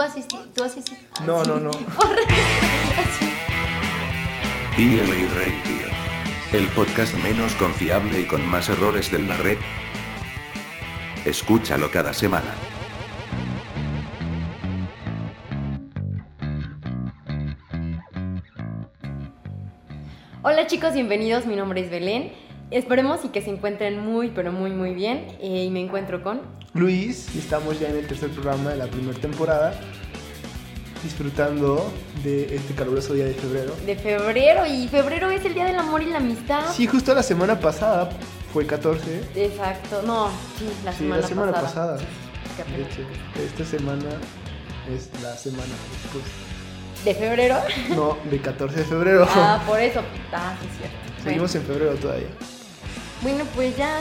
tú así, tú así. No, no, no. PLA Radio. El podcast menos confiable y con más errores de la red. Escúchalo cada semana. Hola chicos, bienvenidos. Mi nombre es Belén. Esperemos y que se encuentren muy, pero muy, muy bien. Eh, y me encuentro con Luis, y estamos ya en el tercer programa de la primera temporada, disfrutando de este caluroso día de febrero. de febrero. Y febrero es el día del amor y la amistad. Sí, justo la semana pasada fue 14. Exacto. No, sí, la Sí, semana, la semana pasada. pasada. De hecho, esta semana es la semana después. ¿De febrero? No, de 14 de febrero. ah, por eso. Ah, sí, es cierto. Bueno. Seguimos en febrero todavía. Bueno, pues ya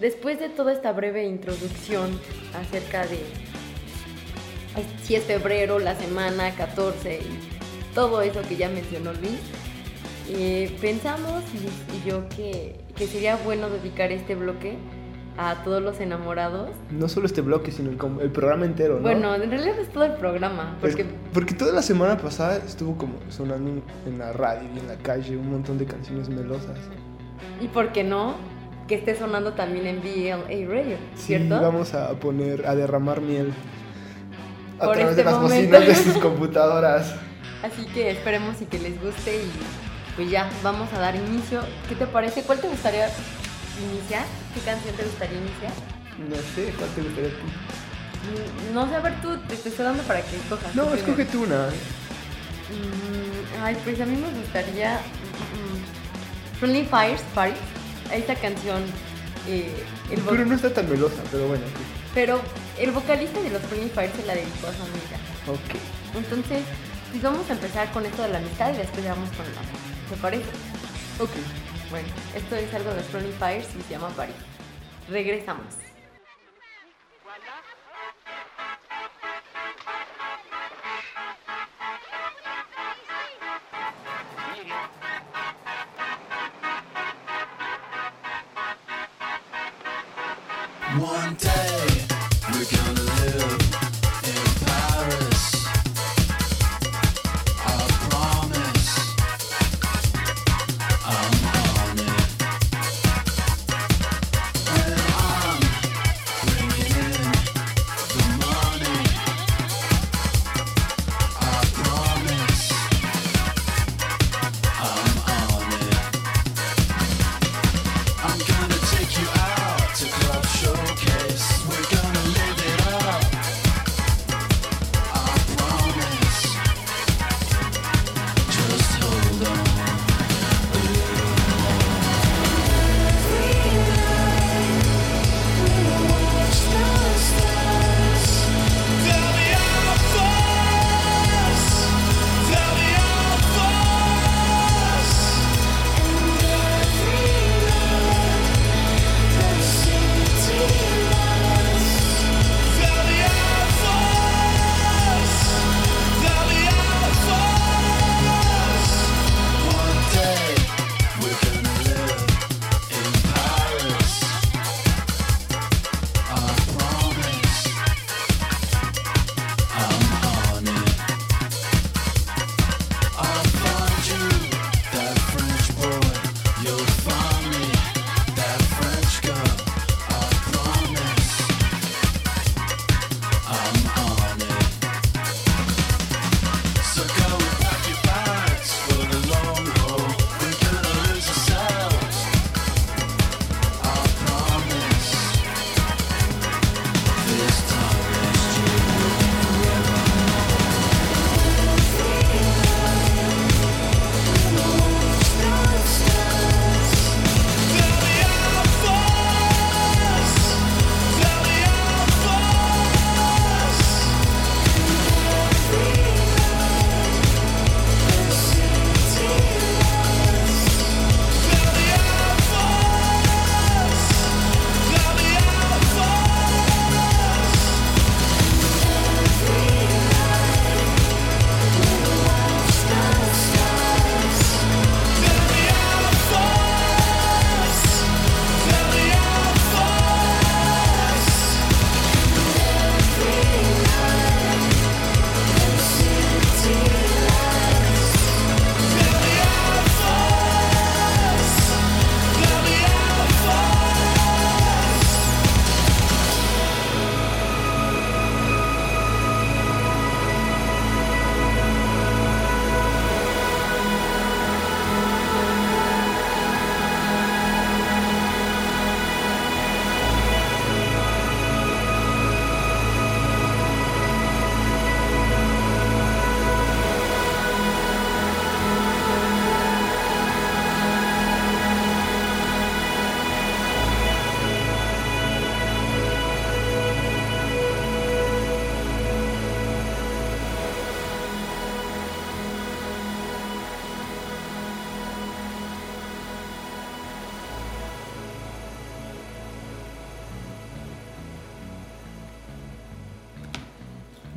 después de toda esta breve introducción acerca de si es febrero, la semana 14 y todo eso que ya mencionó Luis, eh, pensamos y yo que, que sería bueno dedicar este bloque a todos los enamorados. No solo este bloque, sino el, el programa entero, ¿no? Bueno, en realidad es todo el programa, Es- porque porque toda la semana pasada estuvo como sonando en la radio y en la calle un montón de canciones melosas. Y por qué no que esté sonando también en BLA Radio, Sí, ¿cierto? vamos a poner, a derramar miel a Por través este de las momento. bocinas de sus computadoras. Así que esperemos y que les guste y pues ya, vamos a dar inicio. ¿Qué te parece? ¿Cuál te gustaría iniciar? ¿Qué canción te gustaría iniciar? No sé, ¿cuál te gustaría? Mm, No sé, a ver tú, te, te estoy dando para que escojas. No, tú escoge tú una. Mm, ay, pues a mí me gustaría Friendly Fires, Paris. Esta canción, eh, el Pero no está tan melosa, pero bueno. sí. pero el vocalista de los Friendly Fires se la dedicó a su amiga. Ok. Entonces, pues vamos a empezar con esto de la amistad y después ya vamos con el amor. ¿Te parece? Ok. Bueno, esto es algo de los Friendly Fires y se llama Paris. Regresamos. One day we're gonna live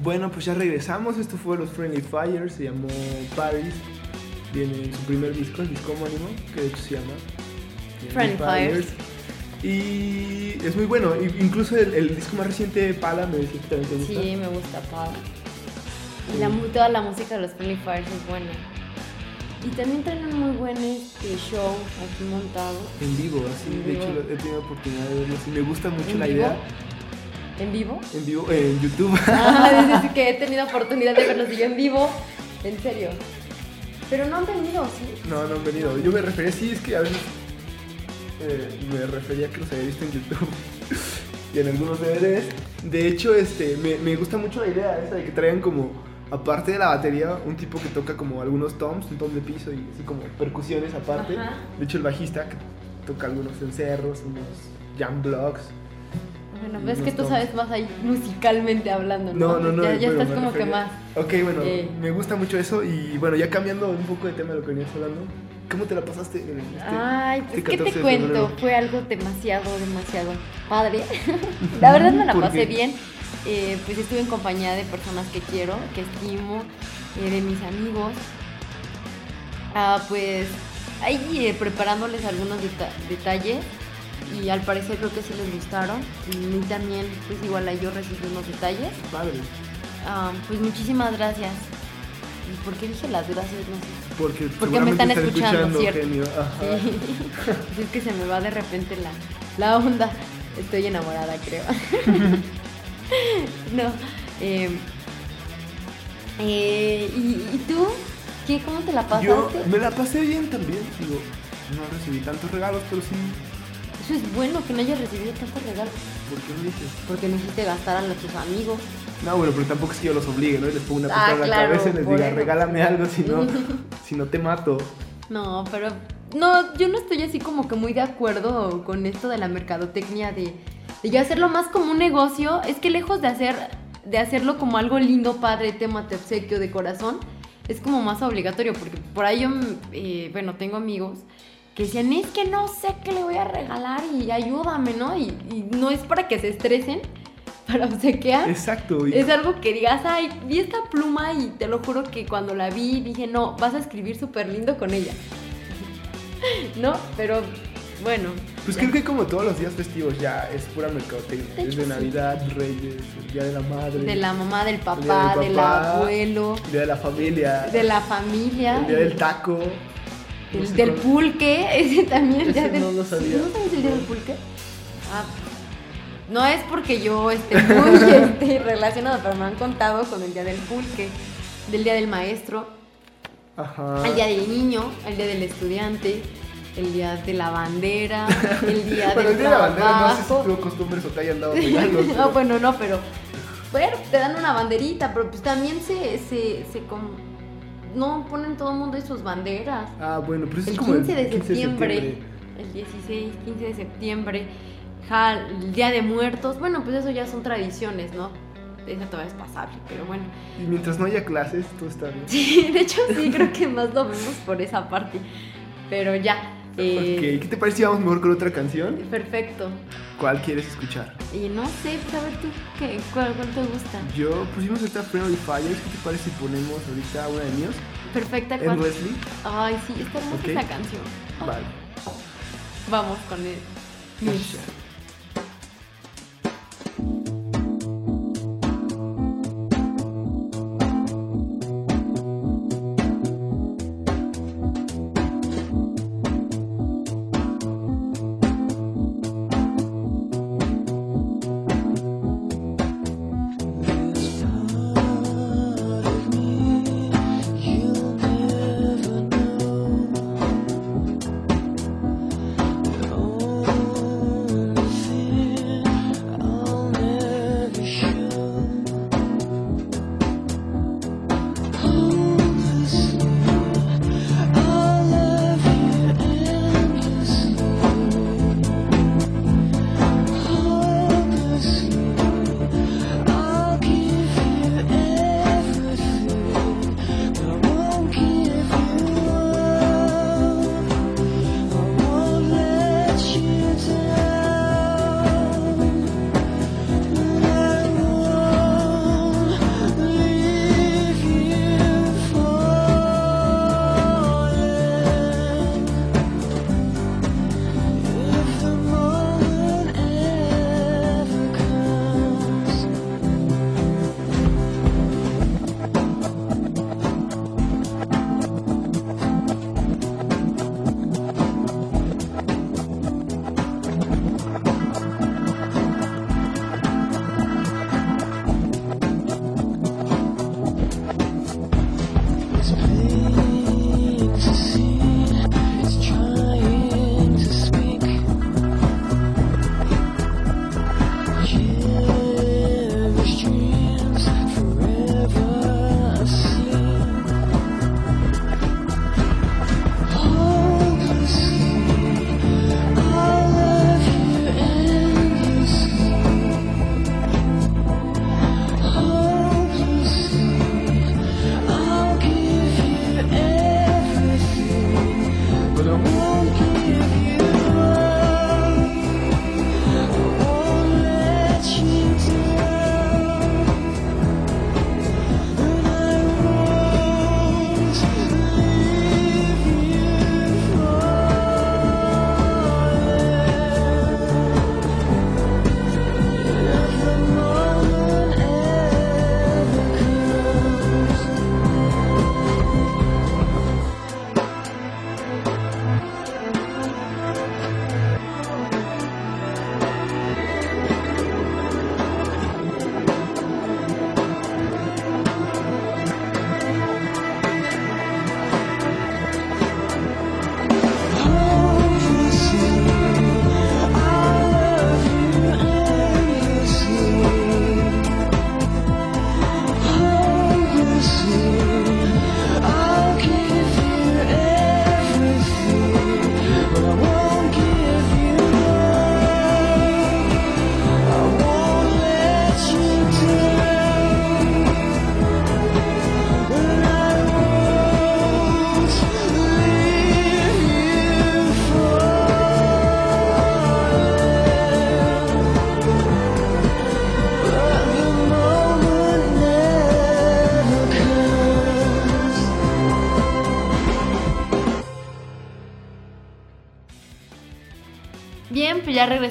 Bueno, pues ya regresamos. Esto fue los Friendly Fires. Se llamó Paris. Viene en su primer disco, el disco homónimo, que de hecho se llama Friendly Fires. Y es muy bueno. Incluso el, el disco más reciente, Pala, me decía que también te gusta. Sí, me gusta Pada. Y la, toda la música de los Friendly Fires es buena. Y también traen un muy buen este, show aquí montado. En vivo, así. En De vivo. hecho, he tenido oportunidad de verlo. Y me gusta mucho ¿En la vivo? idea. ¿En vivo? En vivo, eh, en YouTube. Ah, dices que he tenido oportunidad de verlos y yo en vivo. En serio. Pero no han venido, ¿sí? No, no han venido. Yo me refería, sí, es que a veces eh, me refería a que los había visto en YouTube y en algunos DVDs. De hecho, este, me, me gusta mucho la idea esa de que traigan como, aparte de la batería, un tipo que toca como algunos toms, un tom de piso y así como percusiones aparte. Ajá. De hecho, el bajista que toca algunos encerros, unos jam blocks. Bueno, ves Unos que tú sabes más ahí musicalmente hablando, ¿no? No, no, no. Ya, ya pero estás como que más. Ok, bueno, Eh. me gusta mucho eso y bueno, ya cambiando un poco de tema de lo que venías hablando, ¿cómo te la pasaste en este, Ay, pues este ¿qué te 14 de cuento? Fue algo demasiado, demasiado padre. La verdad me la ¿Por pasé qué? bien. Eh, pues estuve en compañía de personas que quiero, que estimo, eh, de mis amigos. Ah, pues ahí preparándoles algunos deta- detalles y al parecer creo que sí les gustaron. Y a mí también, pues igual ahí yo recibí unos detalles. Padre. Ah, pues muchísimas gracias. ¿Y por qué dije las gracias? No sé. Porque, Porque me están escuchando, ¿cierto? Ajá. Sí, es que se me va de repente la, la onda. Estoy enamorada, creo. no. eh, eh, ¿y, y tú? ¿Qué? ¿Cómo te la pasaste? Yo me la pasé bien también. Digo, no recibí tantos regalos, pero sí. Eso es bueno que no hayas recibido tantos regalos. ¿Por qué no dices? Porque no hiciste gastar a tus amigos. No, bueno, pero tampoco es que yo los obligue, ¿no? Y les pongo una Ah, pistola en la claro, cabeza y les diga, eso. regálame algo, si no, si no te mato. No, pero no, yo no estoy así como que muy de acuerdo con esto de la mercadotecnia de, de ya hacerlo más como un negocio. Es que lejos de hacer de hacerlo como algo lindo, padre, tema, te obsequio de corazón, es como más obligatorio porque por ahí yo, eh, bueno, tengo amigos que decían, es que no sé qué le voy a regalar y ayúdame, ¿no? Y, y no es para que se estresen, para obsequiar. Exacto. y- Es algo que digas, ay, vi esta pluma y te lo juro que cuando la vi dije, no, vas a escribir súper lindo con ella. ¿No? Pero bueno. Pues ya. creo que como todos los días festivos ya es pura mercadotecnia. De Desde sí. Navidad, Reyes, el Día de la Madre. De la mamá, del el papá, del papá, abuelo, El Día de la familia. de la familia, El Día del taco. Del, no sé del pulque, ese también. el día Ese del- no lo sabía. ¿No sabes el día del pulque? Ah, no es porque yo esté muy este, relacionada, pero me han contado con el día del pulque, del día del maestro. Ajá. El día del niño, el día del estudiante, el día de la bandera, el día Bueno, del el Día de la bandera no sé si tuvo costumbres o te hayan dado regalos. no, bueno, no, pero bueno, te dan una banderita, pero pues también se, se, no ponen todo el mundo sus banderas. Ah, bueno, pero eso El es como 15 de 15 septiembre, el 16, 15 de septiembre, ja, el día de muertos, bueno, pues eso ya son tradiciones, ¿no? Esa todavía es pasable, pero bueno. Y mientras no haya clases, todo está bien. Sí, de hecho sí, creo que más lo vemos por esa parte. Pero ya. Eh, ¿qué te parece si vamos mejor con otra canción? Perfecto. ¿Cuál quieres escuchar? Y no sé, pues a ver tú, ¿qué, cuál, cuál te gusta? Yo pusimos esta Friendly Fires. ¿Qué te parece si ponemos ahorita una de míos? Perfecta, ¿cuál? Wesley. Ay, sí, está hermosa Ok. esa canción. Vale. Vamos con el. Miss.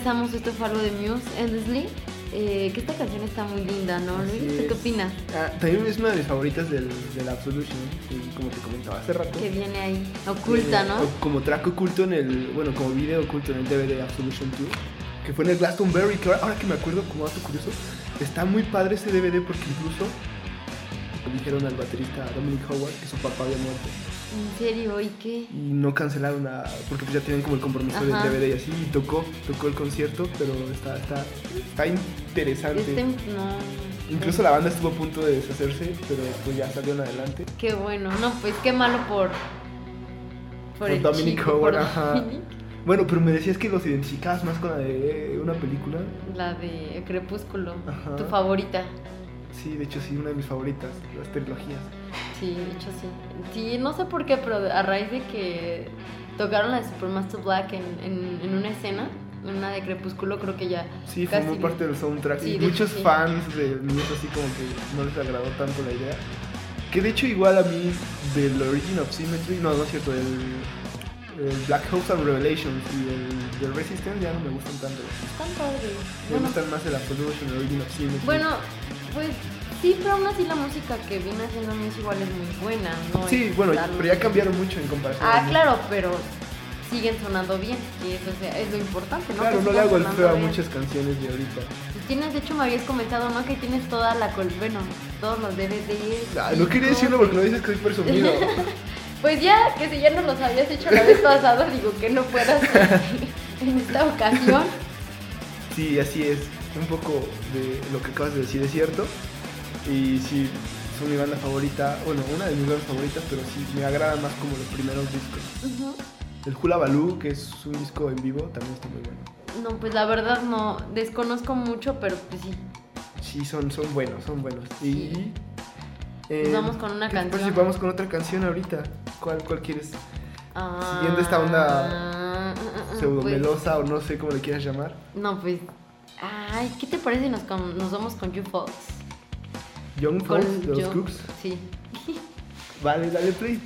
Regresamos. Esto fue algo de Muse, Endlessly. Eh, que esta canción está muy linda, ¿no, Luis? Así ¿Tú qué opinas? Ah, también es una de mis favoritas del, del Absolution, como te comentaba hace rato. Que viene ahí, oculta, ¿no? o- Como track oculto en el, bueno, como video oculto en el DVD Absolution 2, que fue en el Glastonbury, que ahora, ahora que me acuerdo como dato curioso, está muy padre ese DVD porque incluso dijeron al baterista Dominic Howard que su papá había muerto ¿En serio? ¿Y qué? y no cancelaron nada porque pues ya tenían como el compromiso del Ajá. DVD y así y tocó, tocó el concierto, pero está, está, está interesante. Este, no. Incluso la banda estuvo a punto de deshacerse, pero pues ya salieron adelante. Qué bueno. No, pues qué malo por. Por el Dominic chico, Howard, por ajá. Bueno, pero me decías que los identificabas más con la de una película. La de Crepúsculo. Ajá. Tu favorita. Sí, de hecho sí, una de mis favoritas, las trilogías. Sí, de hecho sí. Sí, no sé por qué, pero a raíz de que tocaron la de Supermaster Black en, en, en una escena, una de Crepúsculo, creo que ya. Sí, casi- formó parte del soundtrack. Sí, y de hecho, muchos sí. fans de Muse así como que no les agradó tanto la idea. Que de hecho igual a mí del Origin of Symmetry, no, no es cierto, el, el Black House and Revelations y el del Resistance ya no me gustan tanto. Están padres. Me Bueno, gustan más el Absolution, el Origin of Symmetry. bueno, pues sí, pero aún así la música que viene haciendo Muse igual es muy buena, ¿no? Sí, Es bueno, pero ya cambiaron mucho en comparación. Ah, claro, pero siguen sonando bien, y eso es, es lo importante, ¿no? Claro, Que no le hago el feo a muchas canciones de ahorita. Tienes, de hecho, me habías comentado, ¿no? Que tienes toda la col... Bueno, todos los DVDs. Ah, no quería decirlo porque no dices que soy presumido. Pues ya, que si ya no los habías hecho la vez pasada, digo que no puedas en esta ocasión. Sí, así es. Un poco de lo que acabas de decir es cierto. Y sí, son mi banda favorita. Bueno, una de mis bandas favoritas, pero sí, me agrada más como los primeros discos. El Hula Baloo, que es un disco en vivo, también está muy bueno. No, pues la verdad no, desconozco mucho, pero pues sí. Sí, son, son buenos, son buenos. Y. eh, Nos vamos con una ¿qué te parece canción. si vamos con otra canción ahorita. ¿Cuál, cuál quieres? Ah, Siguiendo esta onda ah, ah, ah, Pseudomelosa o no sé cómo le quieras llamar. pues, no, pues. Ay, ¿qué te parece si nos, con- nos vamos con You Fox? Young de los Cooks. Sí. Vale, dale play.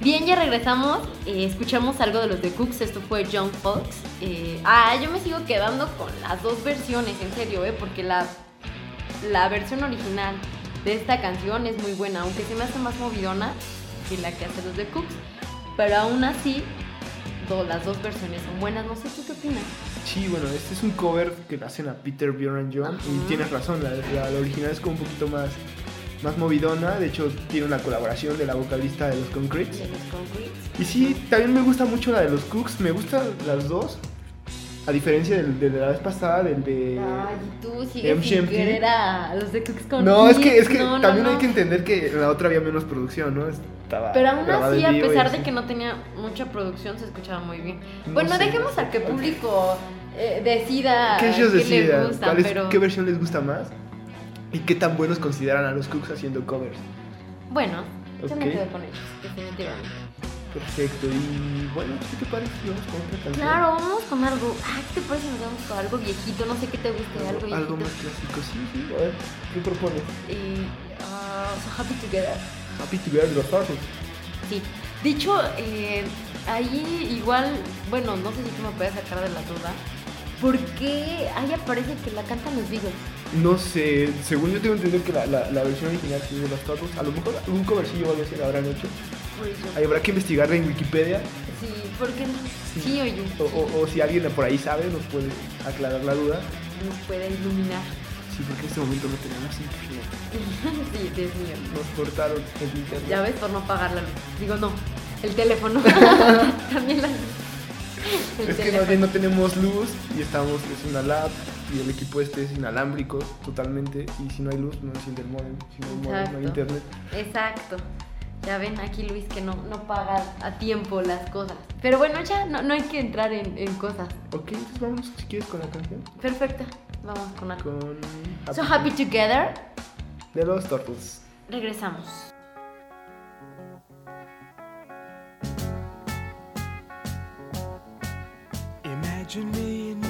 Bien, ya regresamos. eh, escuchamos algo de los de Cooks. Esto fue John Fox. Eh, ah, yo me sigo quedando con las dos versiones, en serio, ¿eh? Porque la, la versión original de esta canción es muy buena, aunque se me hace más movidona que la que hace los de Cooks. Pero aún así, do- las dos versiones son buenas. No sé, ¿tú qué opinas? Sí, bueno, este es un cover que le hacen a Peter, Bjorn John. Y tienes razón, la, la- la original es como un poquito más, más movidona. De hecho, tiene una colaboración de la vocalista de los Concretes. De los Concretes. Y sí, también me gusta mucho la de los Cooks. Me gustan las dos. A diferencia del, de la vez pasada, del de. Ay, tú sigues sin MGMT. querer a los de Cooks con No, es que, es que No, no, también no. hay que entender que en la otra había menos producción, ¿no? Estaba Pero aún así, a pesar así. de que no tenía mucha producción, se escuchaba muy bien. No bueno, sé, dejemos no sé. a que público eh, decida ellos qué decidan pero qué versión les gusta más y qué tan buenos consideran a los Cooks haciendo covers. bueno, yo me quedo con ellos, definitivamente. Perfecto, y bueno, ¿qué te parece si vamos con otra canción? Claro, vamos con algo. Ah, ¿qué te parece si nos vamos con algo viejito? No sé qué te guste, algo viejito. Algo más clásico, sí, sí. A ver, ¿qué propones? So Happy Together. Happy Together de los Turtles. Sí. Dicho, eh, ahí igual, bueno, no sé si tú me puedes sacar de la duda. ¿Por qué ahí aparece que la cantan los Beatles? No sé, según yo tengo entendido que la, la, la versión original de los Turtles. A lo mejor algún covercillo o algo así la habrán hecho. Ahí habrá que investigarla en Wikipedia. Sí, ¿por qué no? Sí, oye. O, o- o si alguien por ahí sabe, nos puede aclarar la duda. Nos puede iluminar. Sí, porque en este momento no tenemos internet. sí, Dios mío. Nos cortaron el internet. Ya ves, por no pagar la luz. Digo, no, el teléfono. También la luz. El Es que más bien no tenemos luz y estamos, es una lab y el equipo este es inalámbrico totalmente y si no hay luz no enciende el modem, si no hay modem no hay internet. Exacto. Ya ven aquí Luis que no, no paga a tiempo las cosas. Pero bueno, ya no, no hay que entrar en, en cosas. Ok, entonces vamos si quieres con la canción. Perfecto. Vamos con algo. Con So Happy Together. de los Turtles. Regresamos. Imagine me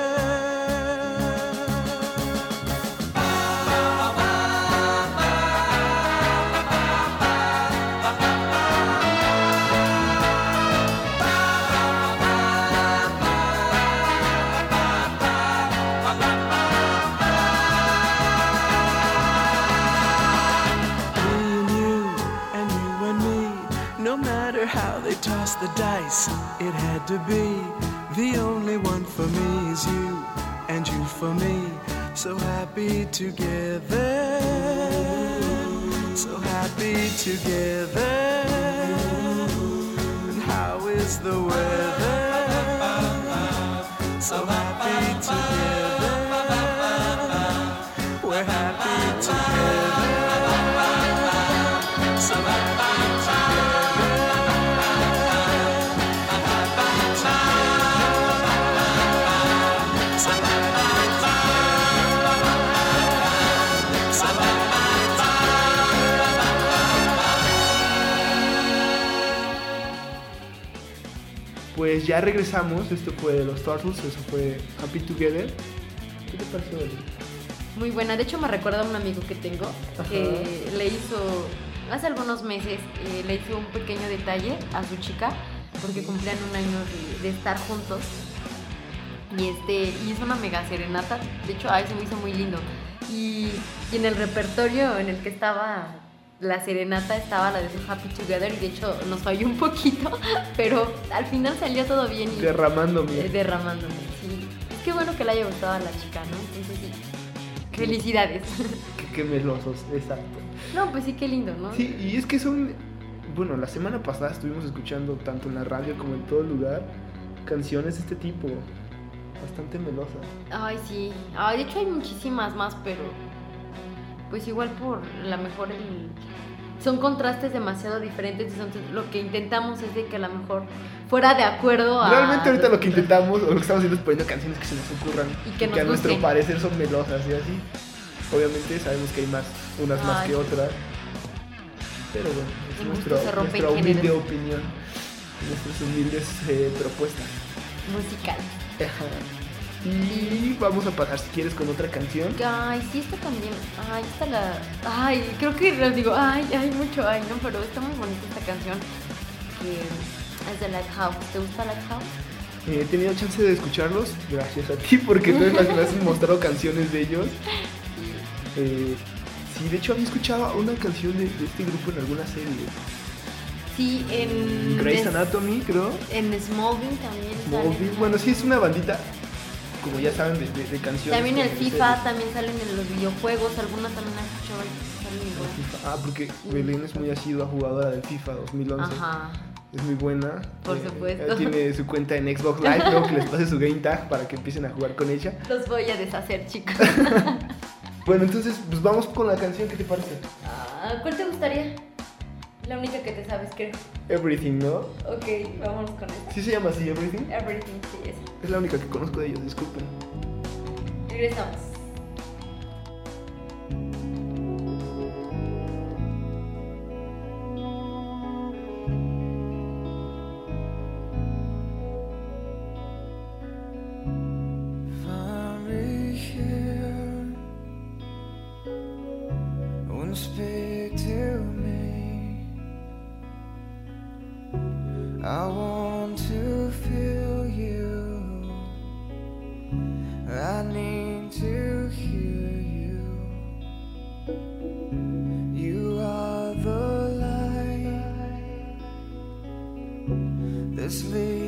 So happy together. Pues ya regresamos, esto fue de los Turtles, eso fue Happy Together. ¿Qué te pareció? Muy buena. De hecho, me recuerda a un amigo que tengo que Ajá. le hizo, hace algunos meses, eh, le hizo un pequeño detalle a su chica porque cumplían un año de, de estar juntos. Y este hizo una mega serenata. De hecho, ahí se me hizo muy lindo. Y, y en el repertorio en el que estaba la serenata estaba la de su Happy Together. Y de hecho, nos falló un poquito, pero al final salió todo bien. Y, Derramándome. eh, derramándome, sí. Es que bueno que le haya gustado a la chica, ¿no? Entonces sí. Felicidades. Qué, qué melosos, exacto. no, pues sí, qué lindo, ¿no? Sí, y es que son. Bueno, la semana pasada estuvimos escuchando tanto en la radio como en todo lugar canciones de este tipo, bastante melosas. Ay, sí. Ay, de hecho hay muchísimas más, pero pues igual por la mejor el... son contrastes demasiado diferentes. Entonces lo que intentamos es de que a lo mejor fuera de acuerdo a... Realmente ahorita lo que intentamos, o lo que estamos haciendo es poniendo canciones que se nos ocurran Y que nos a nuestro parecer son melosas y así. Obviamente sabemos que hay más, unas más que otras. Pero bueno, es nuestro- nuestra humilde géneros. opinión, nuestras humildes eh, propuestas. musical. Y vamos a pasar, si quieres, con otra canción. Ay, sí, esta también. Ay, esta la. Ay, creo que les digo, ay, hay mucho, ay, no, pero está muy bonita esta canción. Que es de Lighthouse. ¿Te gusta Lighthouse? Eh, he tenido chance de escucharlos gracias a ti, porque tú me has mostrado canciones de ellos. Eh, sí, de hecho había escuchado una canción de, de este grupo en alguna serie. Sí, en. Grey's Anatomy, creo. En Smallville también. Smallville. Bueno, sí, es una bandita, como ya saben, de, de- de canciones. También el FIFA, series. también salen en los videojuegos. Algunas también han escuchado igual. Ah, porque Belén es muy asidua jugadora del FIFA 2011. Ajá. Es muy buena. Por Eh, supuesto. tiene su cuenta en Xbox Live, luego que les pase su game tag para que empiecen a jugar con ella. Los voy a deshacer, chicos. Bueno, entonces, pues vamos con la canción, ¿qué te parece? Ah, ¿Cuál te gustaría? La única que te sabes, creo. Everything, ¿no? Ok, vámonos con esta. ¿Sí se llama así, Everything? Everything, sí, esa. Es la única que conozco de ellos, disculpen. Regresamos. endlessly.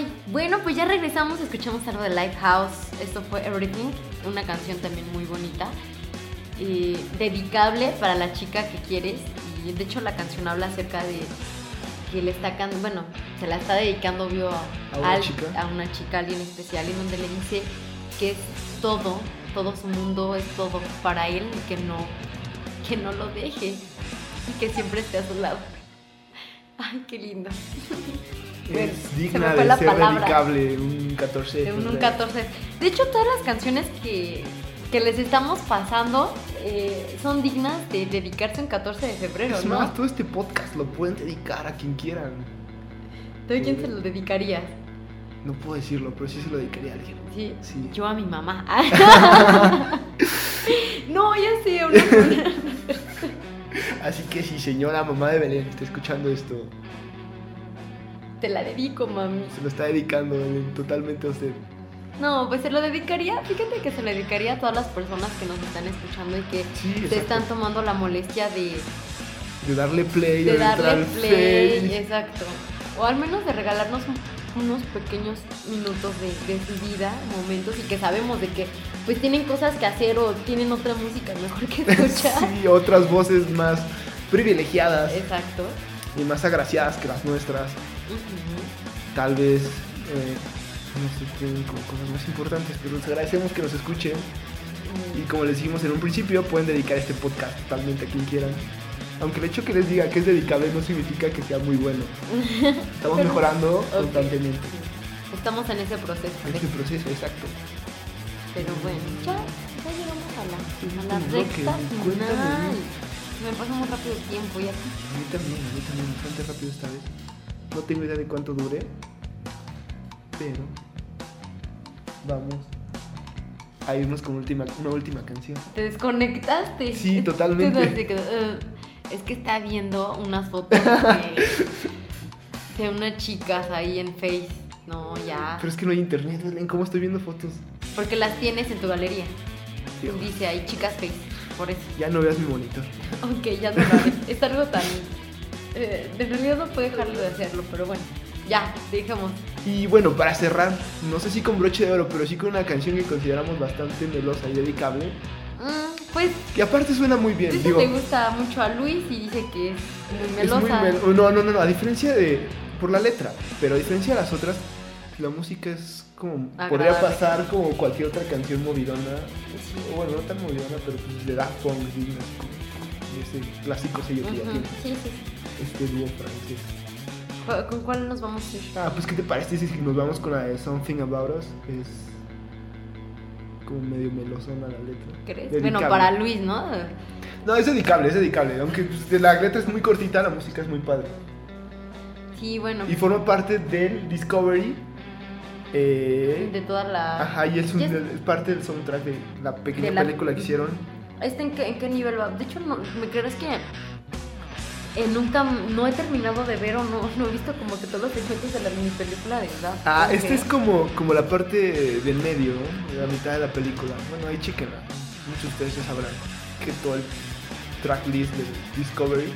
Ay, bueno, pues ya regresamos, escuchamos algo de Lifehouse. Esto fue Everything, una canción también muy bonita. eh, dedicable para la chica que quieres. Y de hecho la canción habla acerca de que le está can- bueno, se la está dedicando obvio a, ¿A una al- chica? a una chica, a alguien especial, y donde le dice que es todo, todo su mundo es todo para él y que no, que no lo deje y que siempre esté a su lado. Ay, qué lindo. Es se digna fue de la ser palabra. dedicable un 14 de De un, un febrero. 14. De hecho, todas las canciones que, que les estamos pasando eh, son dignas de dedicarse un 14 de febrero, Es ¿no? más, todo este podcast lo pueden dedicar a quien quieran. ¿Tú a quién se lo dedicarías? No puedo decirlo, pero sí se lo dedicaría a alguien. Sí, Sí. yo a mi mamá. no, ya sé, una- Así que si señora mamá de Belén está escuchando esto, te la dedico, mami. se lo está dedicando Belén, totalmente a usted. No, pues se lo dedicaría, fíjate que se lo dedicaría a todas las personas que nos están escuchando y que Sí, se están tomando la molestia de, De darle play, de de, darle play, exacto. O al menos de regalarnos un- unos pequeños minutos de, de su vida, momentos, y que sabemos de que pues tienen cosas que hacer o tienen otra música mejor que escuchar. Sí, otras voces más privilegiadas Exacto. y más agraciadas que las nuestras. Tal vez, eh, no sé, tienen como cosas más importantes, pero les agradecemos que nos escuchen. Y como les dijimos en un principio, pueden dedicar este podcast totalmente a quien quieran. Aunque el hecho que les diga que es dedicable no significa que sea muy bueno. Estamos mejorando constantemente. Estamos en ese proceso. En este proceso, exacto. Pero bueno, ya, ya llegamos a la, a la recta final. Me pasa muy rápido el tiempo y así. A mí también, a mí también, bastante rápido esta vez. No tengo idea de cuánto dure, pero vamos a irnos con última, una última canción. Te desconectaste. Sí, totalmente. Eh, Es que está viendo unas fotos de, de unas chicas ahí en Face. No, ya. Pero es que no hay internet. ¿Cómo estoy viendo fotos? Porque las tienes en tu galería. Dios. Dice ahí chicas Face. Por eso. Ya no veas mi monitor. Ok, ya no lo haré. Es algo tan. Eh, en realidad no puedo dejarlo de hacerlo, pero bueno. Ya, dejemos. Y bueno, para cerrar, no sé si con broche de oro, pero sí con una canción que consideramos bastante melosa y dedicable. Mm, pues Que aparte suena muy bien, Dice digo. le gusta mucho a Luis y dice que es muy Es muy melosa. mel- no, no, no, no, a diferencia de. por la letra, pero a diferencia de las otras, la música es como. podría pasar como cualquier otra canción movidona. Sí. Bueno, no tan movidona, pero pues de Daft Punk, ese clásico sello que ya Ujú, tiene Sí, sí, sí. este dúo francés. ¿Cu- ¿Con cuál nos vamos a ir? Ah, pues ¿qué te parece si nos vamos con la de Something About Us? Que es como medio melosona la letra. ¿Crees? Dedicable. Bueno, para Luis, ¿no? No, es dedicable, es dedicable. Aunque pues, la letra es muy cortita, la música es muy padre. Sí, bueno. Y forma parte del Discovery. eh, De toda la. Ajá, y es, un- parte del soundtrack de la pequeña De la- película que hicieron. ¿Este en qué, en qué nivel va? De hecho, no, ¿me crees que eh, nunca no he terminado de ver o no, no he visto como que todos los segmentos de la mini película de verdad? Ah, este es como, como la parte del medio, de la mitad de la película. Bueno, ahí chequenla. Muchos de ustedes ya sabrán que todo el tracklist de Discovery,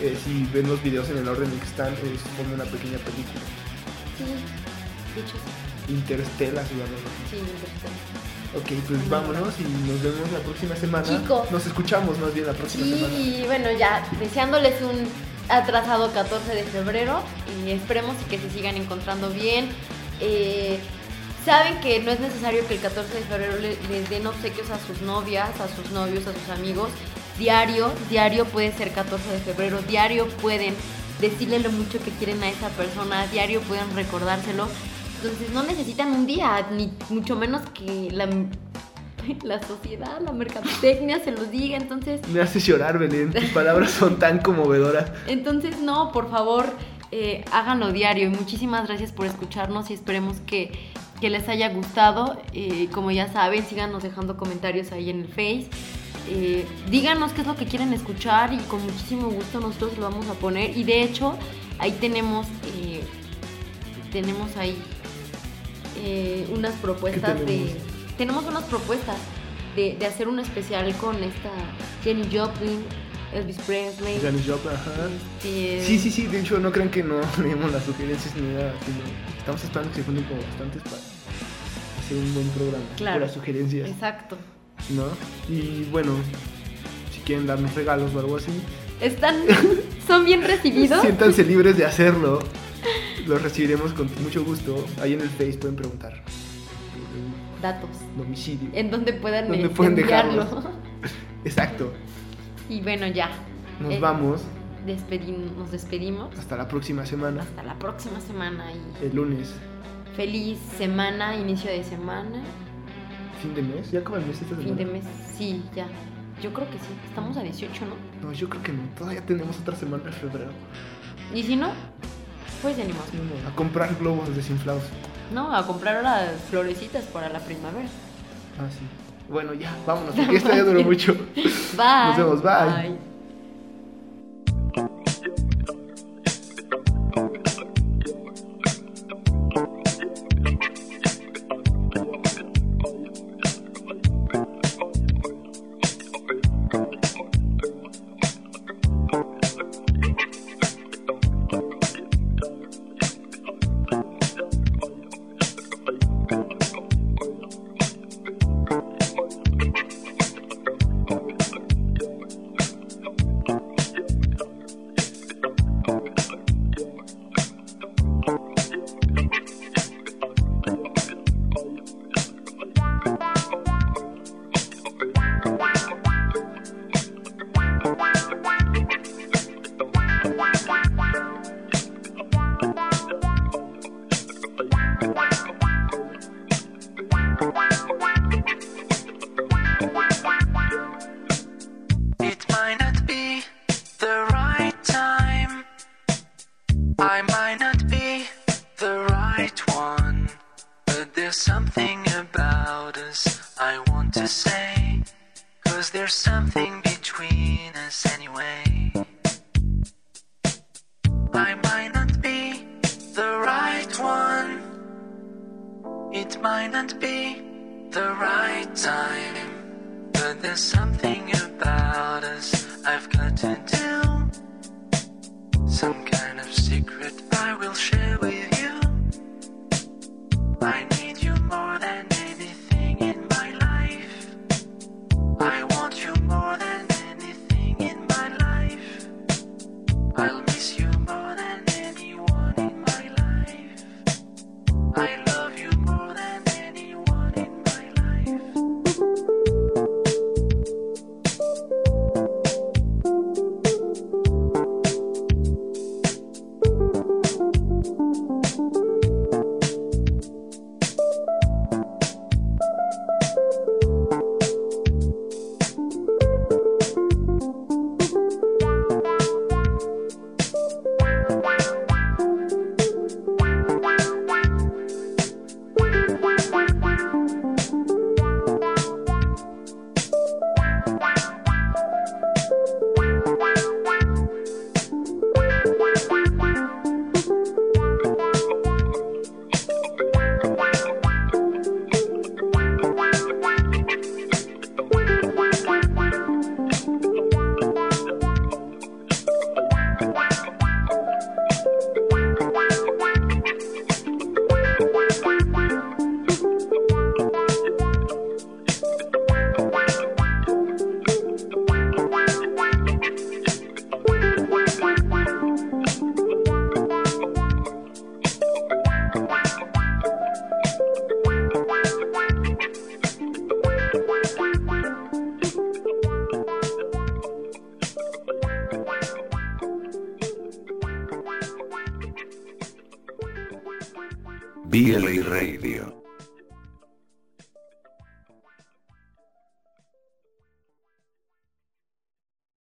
eh, si ven los videos en el orden en que están, es como una pequeña película. Sí, de hecho sí. Interstellar se llama. Sí, Interstellar. Ok, pues vámonos y nos vemos la próxima semana. Chicos. Nos escuchamos más bien la próxima Sí, semana. y bueno, ya deseándoles un atrasado 14 de febrero y esperemos que se sigan encontrando bien. Eh, Saben que no es necesario que el 14 de febrero le- les den obsequios a sus novias, a sus novios, a sus amigos. Diario, diario puede ser 14 de febrero, diario pueden decirle lo mucho que quieren a esa persona, diario pueden recordárselo. Entonces no necesitan un día, ni mucho menos que la, la sociedad, la mercadotecnia se los diga. Entonces, Me hace llorar, Belén. Tus palabras son tan conmovedoras. entonces, no, por favor, eh, háganlo diario. Y muchísimas gracias por escucharnos y esperemos que, que les haya gustado. Eh, como ya saben, síganos dejando comentarios ahí en el Face. Eh, díganos qué es lo que quieren escuchar y con muchísimo gusto nosotros lo vamos a poner. Y de hecho, ahí tenemos, tenemos ahí eh, unas propuestas ¿Qué de... tenemos? Unas propuestas de, de hacer un especial con esta Jenny Joplin, Elvis Presley. Janis Joplin, ajá. este, Sí, sí, sí, de hecho no crean que no leemos las sugerencias ni nada, sino estamos esperando que se junten como bastantes para hacer un buen programa Claro. las sugerencias, Exacto. ¿no? Y bueno, si quieren darnos regalos o algo así, Están, son bien recibidos. siéntanse libres de hacerlo. Los recibiremos con mucho gusto. Ahí en el Face pueden preguntar. Datos. domicilio. En donde puedan, ¿Dónde eh, pueden enviarlo. dejarlos? Exacto. Y bueno, ya. Nos Eh, vamos. nos despedimos. Hasta la próxima semana. Hasta la próxima semana y El lunes. feliz semana, inicio de semana, Fin de mes. ¿Ya acaba el mes esta semana? fin de mes. Sí, ya. Yo creo que sí. Estamos a 18, ¿no? No, yo creo que no. Todavía tenemos otra semana en febrero. Y si no, pues modo. A comprar globos desinflados. No, a comprar ahora florecitas para la primavera. Ah, sí. Bueno, ya, vámonos, porque esto ya duró mucho. Bye. Nos vemos, bye.